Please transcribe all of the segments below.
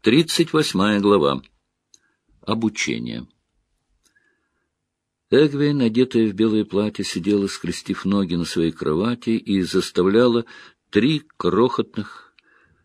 Тридцать восьмая глава. Обучение. Эгвейн, одетая в белое платье, сидела, скрестив ноги на своей кровати и заставляла три крохотных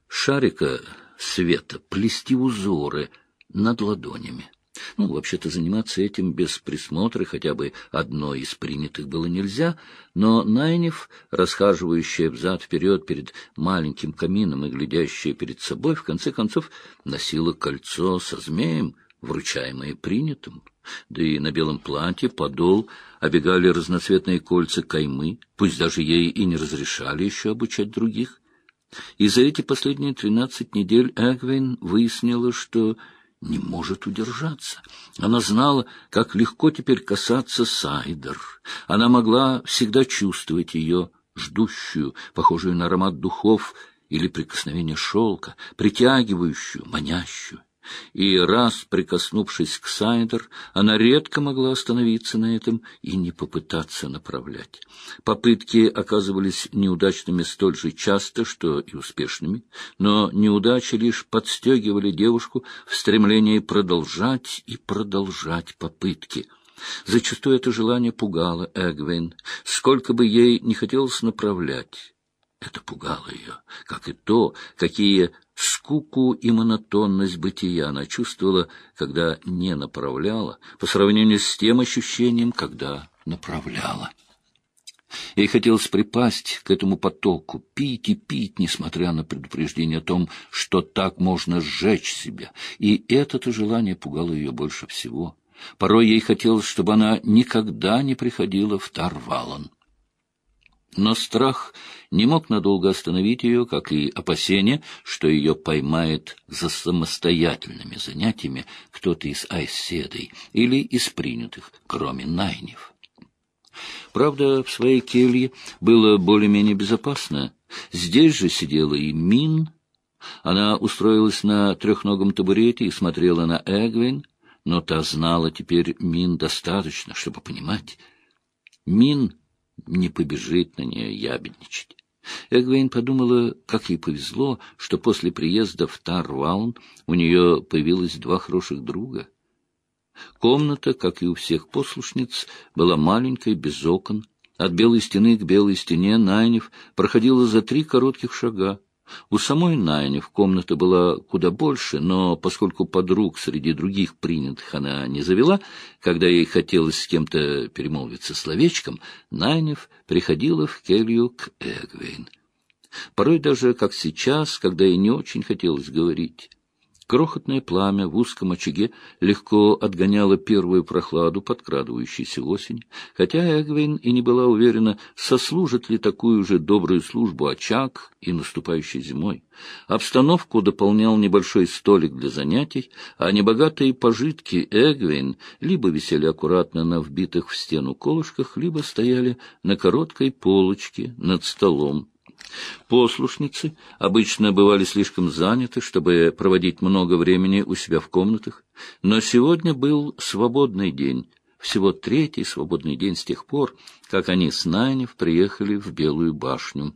шарика света плести узоры над ладонями. Ну, вообще-то заниматься этим без присмотра хотя бы одной из принятых было нельзя, но Найнев, расхаживающая взад-вперед перед маленьким камином и глядящая перед собой, в конце концов носила кольцо со змеем, вручаемое принятым. Да и на белом платье подол обегали разноцветные кольца каймы, пусть даже ей и не разрешали еще обучать других. И за эти последние тринадцать недель Эгвин выяснила, что не может удержаться. Она знала, как легко теперь касаться Сайдер. Она могла всегда чувствовать ее, ждущую, похожую на аромат духов или прикосновение шелка, притягивающую, манящую и раз прикоснувшись к Сайдер, она редко могла остановиться на этом и не попытаться направлять. Попытки оказывались неудачными столь же часто, что и успешными, но неудачи лишь подстегивали девушку в стремлении продолжать и продолжать попытки. Зачастую это желание пугало Эгвин, сколько бы ей не хотелось направлять. Это пугало ее, как и то, какие скуку и монотонность бытия она чувствовала, когда не направляла, по сравнению с тем ощущением, когда направляла. Ей хотелось припасть к этому потоку, пить и пить, несмотря на предупреждение о том, что так можно сжечь себя. И это-то желание пугало ее больше всего. Порой ей хотелось, чтобы она никогда не приходила в Тарвалан. Но страх не мог надолго остановить ее, как и опасение, что ее поймает за самостоятельными занятиями кто-то из айседой или из принятых, кроме найнев. Правда, в своей келье было более-менее безопасно. Здесь же сидела и Мин. Она устроилась на трехногом табурете и смотрела на Эгвин, но та знала теперь Мин достаточно, чтобы понимать. Мин не побежит на нее ябедничать. Эгвейн подумала, как ей повезло, что после приезда в Тарваун у нее появилось два хороших друга. Комната, как и у всех послушниц, была маленькой, без окон. От белой стены к белой стене Найнев проходила за три коротких шага. У самой Найнев комната была куда больше, но поскольку подруг среди других принятых она не завела, когда ей хотелось с кем-то перемолвиться словечком, Найнев приходила в келью к Эгвейн. Порой даже, как сейчас, когда ей не очень хотелось говорить. Крохотное пламя в узком очаге легко отгоняло первую прохладу, подкрадывающейся осень, хотя Эгвин и не была уверена, сослужит ли такую же добрую службу очаг и наступающей зимой. Обстановку дополнял небольшой столик для занятий, а небогатые пожитки Эгвин либо висели аккуратно на вбитых в стену колышках, либо стояли на короткой полочке над столом Послушницы обычно бывали слишком заняты, чтобы проводить много времени у себя в комнатах, но сегодня был свободный день, всего третий свободный день с тех пор, как они с Найнев приехали в Белую башню.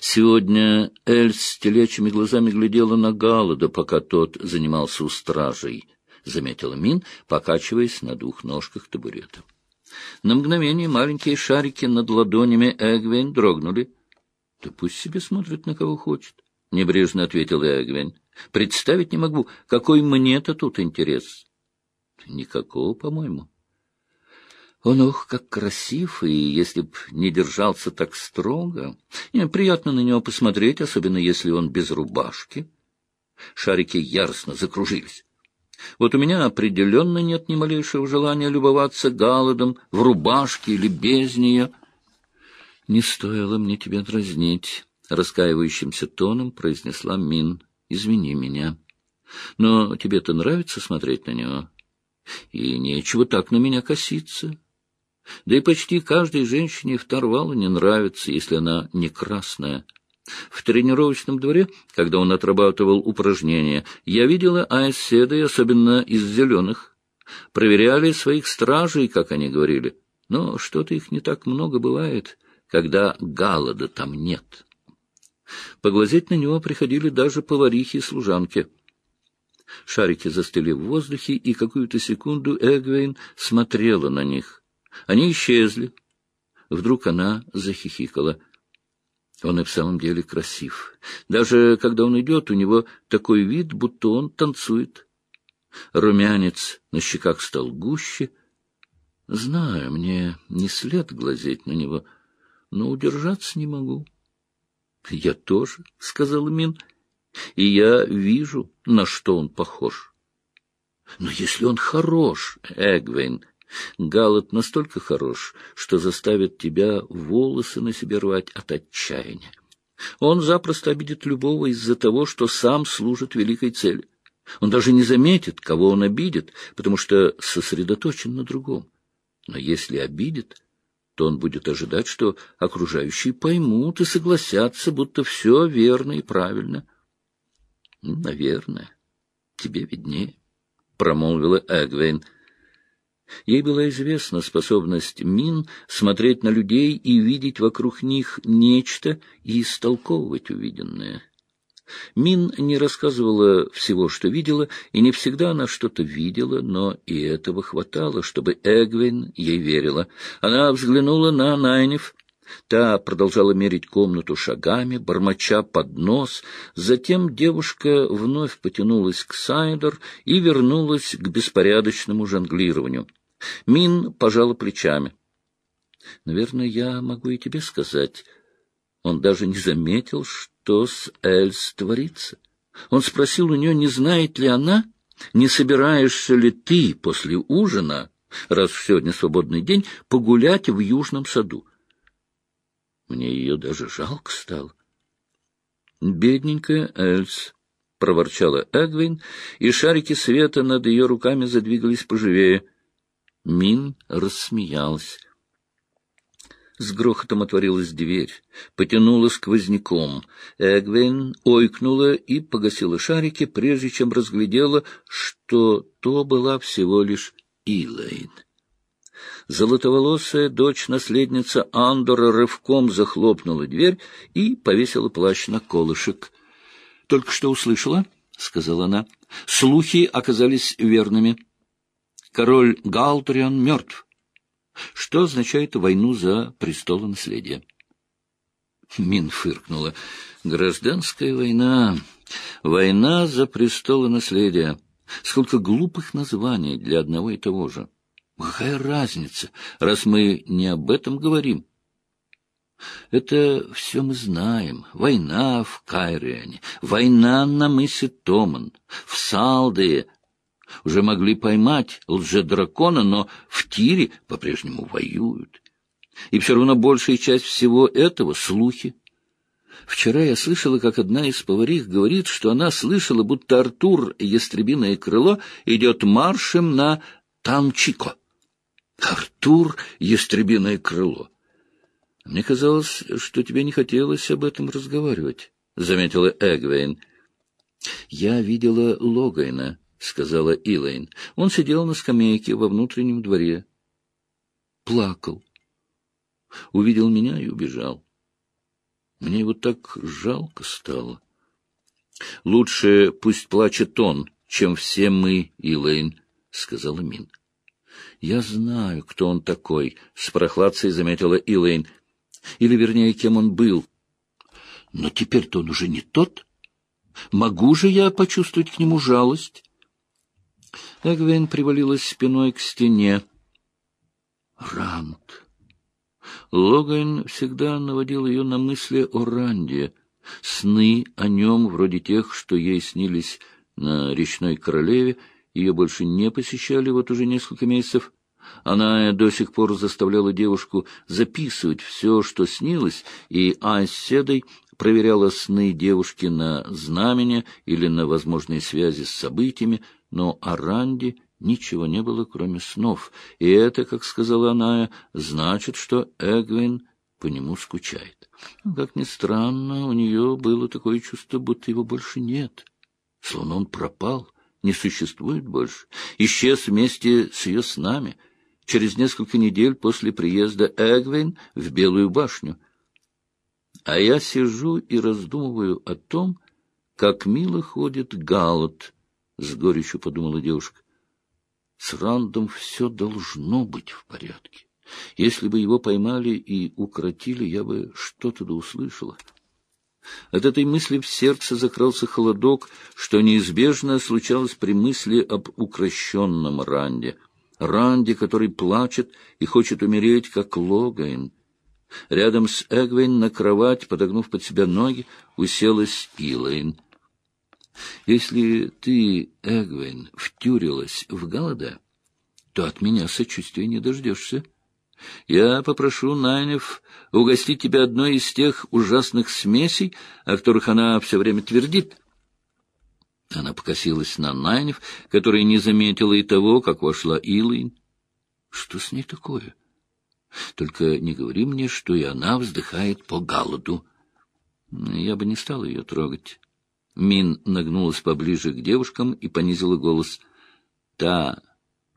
Сегодня Эль с телячьими глазами глядела на Галлада, пока тот занимался у стражей, — заметила Мин, покачиваясь на двух ножках табурета. На мгновение маленькие шарики над ладонями Эгвейн дрогнули — да пусть себе смотрит на кого хочет, — небрежно ответил Эгвин. — Представить не могу, какой мне-то тут интерес. — Никакого, по-моему. Он, ох, как красив, и если б не держался так строго... Не, приятно на него посмотреть, особенно если он без рубашки. Шарики яростно закружились. Вот у меня определенно нет ни малейшего желания любоваться Галадом в рубашке или без нее. — Не стоило мне тебя дразнить, — раскаивающимся тоном произнесла Мин. — Извини меня. Но тебе-то нравится смотреть на него? И нечего так на меня коситься. Да и почти каждой женщине в Тарвалу не нравится, если она не красная. В тренировочном дворе, когда он отрабатывал упражнения, я видела айседы, особенно из зеленых. Проверяли своих стражей, как они говорили. Но что-то их не так много бывает, когда Галлада там нет. Поглазеть на него приходили даже поварихи и служанки. Шарики застыли в воздухе, и какую-то секунду Эгвейн смотрела на них. Они исчезли. Вдруг она захихикала. Он и в самом деле красив. Даже когда он идет, у него такой вид, будто он танцует. Румянец на щеках стал гуще. Знаю, мне не след глазеть на него, но удержаться не могу. — Я тоже, — сказал Мин, — и я вижу, на что он похож. Но если он хорош, Эгвейн, Галат настолько хорош, что заставит тебя волосы на себе рвать от отчаяния. Он запросто обидит любого из-за того, что сам служит великой цели. Он даже не заметит, кого он обидит, потому что сосредоточен на другом. Но если обидит, то он будет ожидать, что окружающие поймут и согласятся, будто все верно и правильно. — Наверное. Тебе виднее, — промолвила Эгвейн. Ей была известна способность Мин смотреть на людей и видеть вокруг них нечто и истолковывать увиденное. Мин не рассказывала всего, что видела, и не всегда она что-то видела, но и этого хватало, чтобы Эгвин ей верила. Она взглянула на Найнев. Та продолжала мерить комнату шагами, бормоча под нос. Затем девушка вновь потянулась к Сайдер и вернулась к беспорядочному жонглированию. Мин пожала плечами. — Наверное, я могу и тебе сказать. Он даже не заметил, что с Эльс творится. Он спросил у нее, не знает ли она, не собираешься ли ты после ужина, раз сегодня свободный день, погулять в южном саду. Мне ее даже жалко стало. Бедненькая Эльс, — проворчала Эдвин, и шарики света над ее руками задвигались поживее. Мин рассмеялась. С грохотом отворилась дверь, потянула сквозняком. Эгвин ойкнула и погасила шарики, прежде чем разглядела, что то была всего лишь Илэйн. Золотоволосая дочь-наследница Андора рывком захлопнула дверь и повесила плащ на колышек. — Только что услышала, — сказала она. — Слухи оказались верными. Король Галтрион мертв, что означает войну за престолонаследие. Мин фыркнула. Гражданская война, война за престолонаследие. Сколько глупых названий для одного и того же. Какая разница, раз мы не об этом говорим? Это все мы знаем. Война в Кайриане, война на мысе Томан, в Салдее уже могли поймать лже-дракона, но в Тире по-прежнему воюют. И все равно большая часть всего этого — слухи. Вчера я слышала, как одна из поварих говорит, что она слышала, будто Артур, ястребиное крыло, идет маршем на Танчико. Артур, ястребиное крыло. Мне казалось, что тебе не хотелось об этом разговаривать, — заметила Эгвейн. Я видела Логайна, — сказала Илэйн. Он сидел на скамейке во внутреннем дворе. Плакал. Увидел меня и убежал. Мне его так жалко стало. — Лучше пусть плачет он, чем все мы, Илэйн, — сказала Мин. — Я знаю, кто он такой, — с прохладцей заметила Илэйн. Или, вернее, кем он был. Но теперь-то он уже не тот. Могу же я почувствовать к нему жалость? Эгвейн привалилась спиной к стене. Ранд. Логайн всегда наводил ее на мысли о Ранде. Сны о нем, вроде тех, что ей снились на речной королеве, ее больше не посещали вот уже несколько месяцев. Она до сих пор заставляла девушку записывать все, что снилось, и Айседой проверяла сны девушки на знамения или на возможные связи с событиями, но о Ранде ничего не было, кроме снов, и это, как сказала она, значит, что Эгвин по нему скучает. Как ни странно, у нее было такое чувство, будто его больше нет, словно он пропал, не существует больше, исчез вместе с ее снами через несколько недель после приезда Эгвин в Белую башню. А я сижу и раздумываю о том, как мило ходит Галат, — с горечью подумала девушка. С Рандом все должно быть в порядке. Если бы его поймали и укротили, я бы что-то да услышала. От этой мысли в сердце закрался холодок, что неизбежно случалось при мысли об укращенном Ранде. Ранде, который плачет и хочет умереть, как Логайн. Рядом с Эгвейн на кровать, подогнув под себя ноги, уселась Илэйн. «Если ты, Эгвейн, втюрилась в голода, то от меня сочувствия не дождешься». Я попрошу Найнев угостить тебя одной из тех ужасных смесей, о которых она все время твердит. Она покосилась на Найнев, которая не заметила и того, как вошла Илайн. Что с ней такое? Только не говори мне, что и она вздыхает по голоду. Я бы не стала ее трогать. Мин нагнулась поближе к девушкам и понизила голос. Та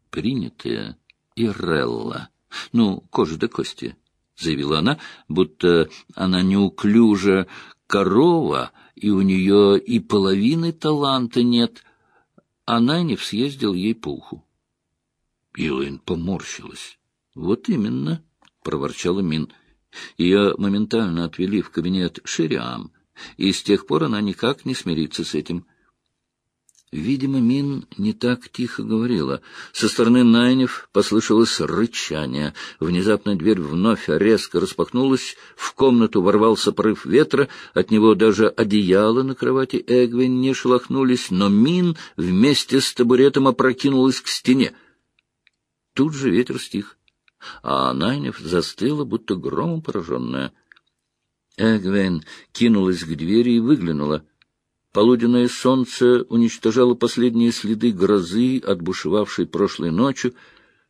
принятая Ирелла ну, кожа до кости, — заявила она, будто она неуклюжа корова, и у нее и половины таланта нет. А Найнев съездил ей по уху. Илайн поморщилась. — Вот именно, — проворчала Мин. Ее моментально отвели в кабинет Шириам, и с тех пор она никак не смирится с этим. — Видимо, Мин не так тихо говорила. Со стороны Найнев послышалось рычание. Внезапно дверь вновь резко распахнулась, в комнату ворвался порыв ветра, от него даже одеяло на кровати Эгвин не шелохнулись, но Мин вместе с табуретом опрокинулась к стене. Тут же ветер стих, а Найнев застыла, будто громом пораженная. Эгвин кинулась к двери и выглянула — Полуденное солнце уничтожало последние следы грозы, отбушевавшей прошлой ночью.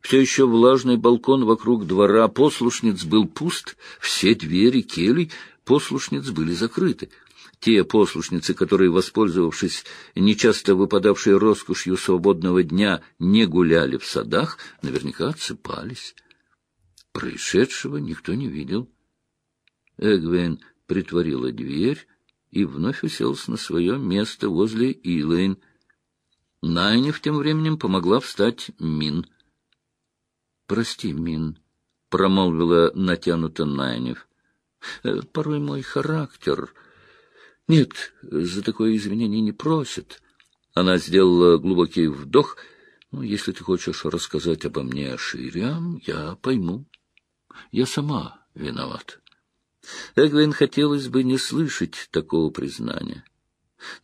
Все еще влажный балкон вокруг двора послушниц был пуст, все двери келей послушниц были закрыты. Те послушницы, которые, воспользовавшись нечасто выпадавшей роскошью свободного дня, не гуляли в садах, наверняка отсыпались. Происшедшего никто не видел. Эгвен притворила дверь, и вновь уселся на свое место возле Илэйн. Найнев тем временем помогла встать Мин. — Прости, Мин, — промолвила натянуто Найнев. «Э, — Порой мой характер... Нет, за такое извинение не просят. Она сделала глубокий вдох. Ну, если ты хочешь рассказать обо мне шире, я пойму. Я сама виноват. Эгвин хотелось бы не слышать такого признания.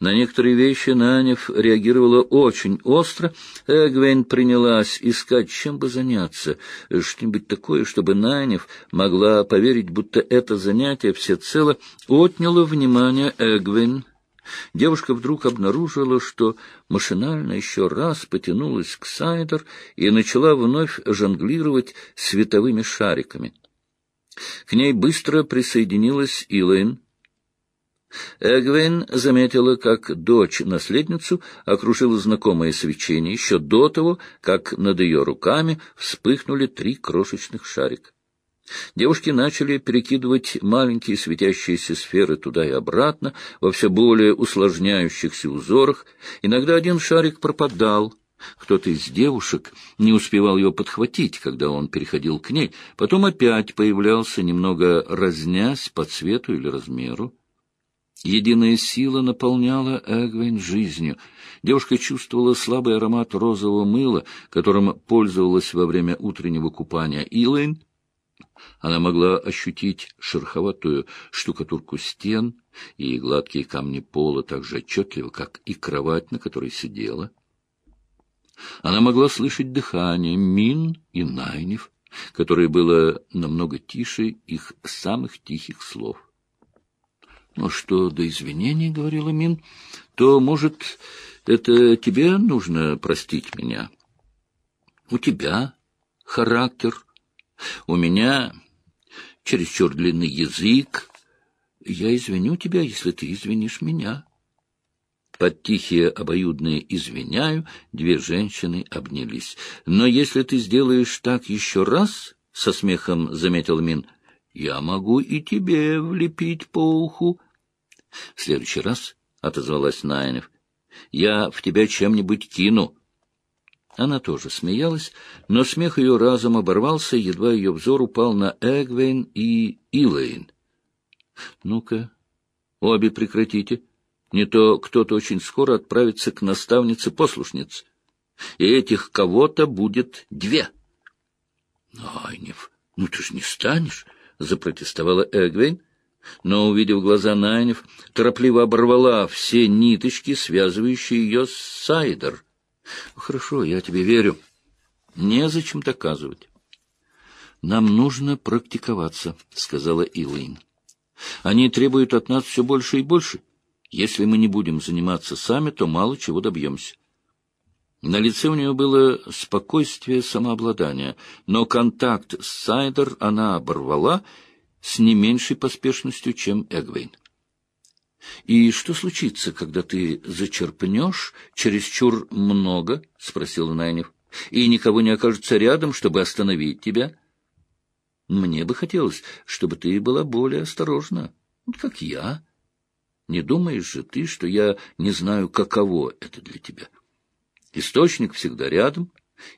На некоторые вещи Нанев реагировала очень остро. Эгвин принялась искать, чем бы заняться, что-нибудь такое, чтобы Нанев могла поверить, будто это занятие всецело отняло внимание Эгвин. Девушка вдруг обнаружила, что машинально еще раз потянулась к Сайдер и начала вновь жонглировать световыми шариками. К ней быстро присоединилась Илэйн. Эгвейн заметила, как дочь-наследницу окружила знакомое свечение еще до того, как над ее руками вспыхнули три крошечных шарика. Девушки начали перекидывать маленькие светящиеся сферы туда и обратно, во все более усложняющихся узорах. Иногда один шарик пропадал — кто-то из девушек не успевал его подхватить, когда он переходил к ней, потом опять появлялся, немного разнясь по цвету или размеру. Единая сила наполняла Эгвейн жизнью. Девушка чувствовала слабый аромат розового мыла, которым пользовалась во время утреннего купания Илэйн. Она могла ощутить шероховатую штукатурку стен и гладкие камни пола так же отчетливо, как и кровать, на которой сидела. Она могла слышать дыхание Мин и Найнев, которое было намного тише их самых тихих слов. «Ну что до извинений, — говорила Мин, — то, может, это тебе нужно простить меня? У тебя характер, у меня чересчур длинный язык. Я извиню тебя, если ты извинишь меня». Под тихие обоюдные «извиняю» две женщины обнялись. «Но если ты сделаешь так еще раз, — со смехом заметил Мин, — я могу и тебе влепить по уху. — В следующий раз, — отозвалась Найнев, — я в тебя чем-нибудь кину. Она тоже смеялась, но смех ее разом оборвался, едва ее взор упал на Эгвейн и Илэйн. — Ну-ка, обе прекратите. Не то кто-то очень скоро отправится к наставнице-послушнице, и этих кого-то будет две. — Найнев, ну ты ж не станешь, — запротестовала Эгвейн но, увидев глаза Найнев, торопливо оборвала все ниточки, связывающие ее с Сайдер. — Хорошо, я тебе верю. Незачем доказывать. — Нам нужно практиковаться, — сказала Илайн. — Они требуют от нас все больше и больше. Если мы не будем заниматься сами, то мало чего добьемся. На лице у нее было спокойствие самообладания, но контакт с Сайдер она оборвала с не меньшей поспешностью, чем Эгвейн. — И что случится, когда ты зачерпнешь чересчур много? — спросил Найнев. — И никого не окажется рядом, чтобы остановить тебя? — Мне бы хотелось, чтобы ты была более осторожна, как я. Не думаешь же ты, что я не знаю, каково это для тебя? Источник всегда рядом,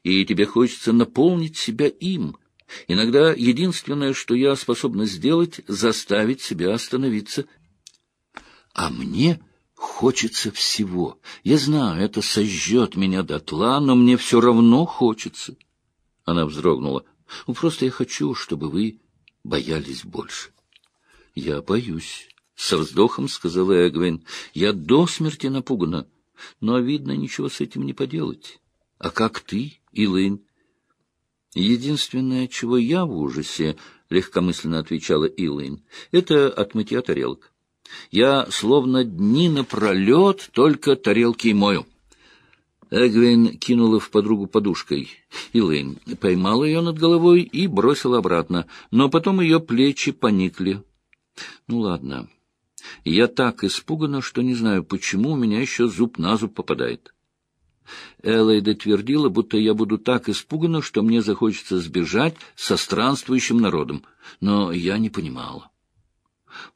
и тебе хочется наполнить себя им — Иногда единственное, что я способна сделать, заставить себя остановиться. А мне хочется всего. Я знаю, это сожжет меня дотла, но мне все равно хочется. Она вздрогнула. Ну, просто я хочу, чтобы вы боялись больше. Я боюсь, — со вздохом сказала Эгвин. Я до смерти напугана, но, видно, ничего с этим не поделать. А как ты, Илайн? Единственное, чего я в ужасе, — легкомысленно отвечала Илайн, — это от мытья тарелок. Я словно дни напролет только тарелки мою. Эгвин кинула в подругу подушкой. Илайн поймала ее над головой и бросила обратно, но потом ее плечи поникли. Ну, ладно. Я так испугана, что не знаю, почему у меня еще зуб на зуб попадает. Элайда твердила, будто я буду так испугана, что мне захочется сбежать со странствующим народом. Но я не понимала.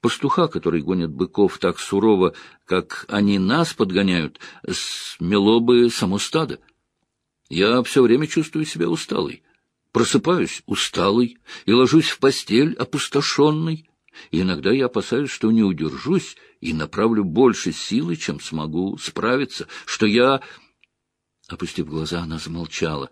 Пастуха, который гонит быков так сурово, как они нас подгоняют, смело бы само стадо. Я все время чувствую себя усталой. Просыпаюсь усталый и ложусь в постель опустошенный. И иногда я опасаюсь, что не удержусь и направлю больше силы, чем смогу справиться, что я Опустив глаза, она замолчала.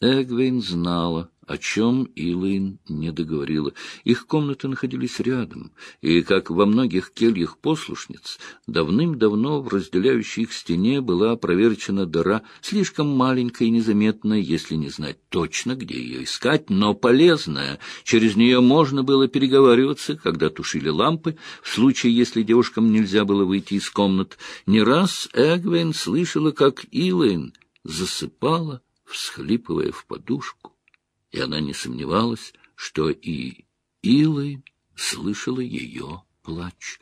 Эгвейн знала, о чем Илайн не договорила. Их комнаты находились рядом, и, как во многих кельях послушниц, давным-давно в разделяющей их стене была проверчена дыра, слишком маленькая и незаметная, если не знать точно, где ее искать, но полезная. Через нее можно было переговариваться, когда тушили лампы, в случае, если девушкам нельзя было выйти из комнат. Не раз Эгвейн слышала, как Илайн засыпала, всхлипывая в подушку и она не сомневалась, что и Илой слышала ее плач.